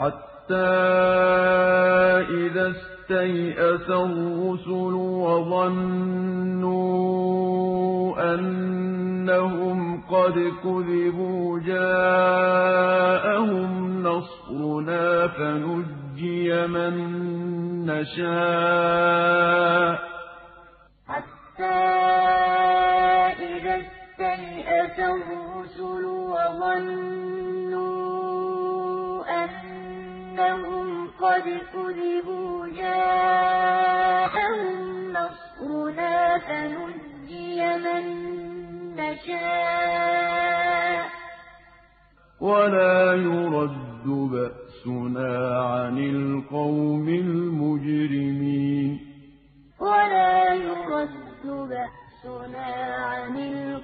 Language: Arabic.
حَتَّىٰ إِذَا اسْتَيْأَسَ الرُّسُلُ وَظَنُّوا أَنَّهُمْ قَدْ كُذِبُوا جَاءَهُمْ نَصْرُنَا فَنُجِّيَ مَن نَّشَاءُ ۖ. أَنَّهُمْ قَدْ كُذِبُوا جَاءَهُمْ نَصْرُنَا فَنُجِّيَ مَن نَّشَاءُ ۖ. وَلَا يُرَدُّ بَأْسُنَا عَنِ الْقَوْمِ الْمُجْرِمِينَ. وَلَا يُرَدُّ بَأْسُنَا عَنِ الْقَوْمِ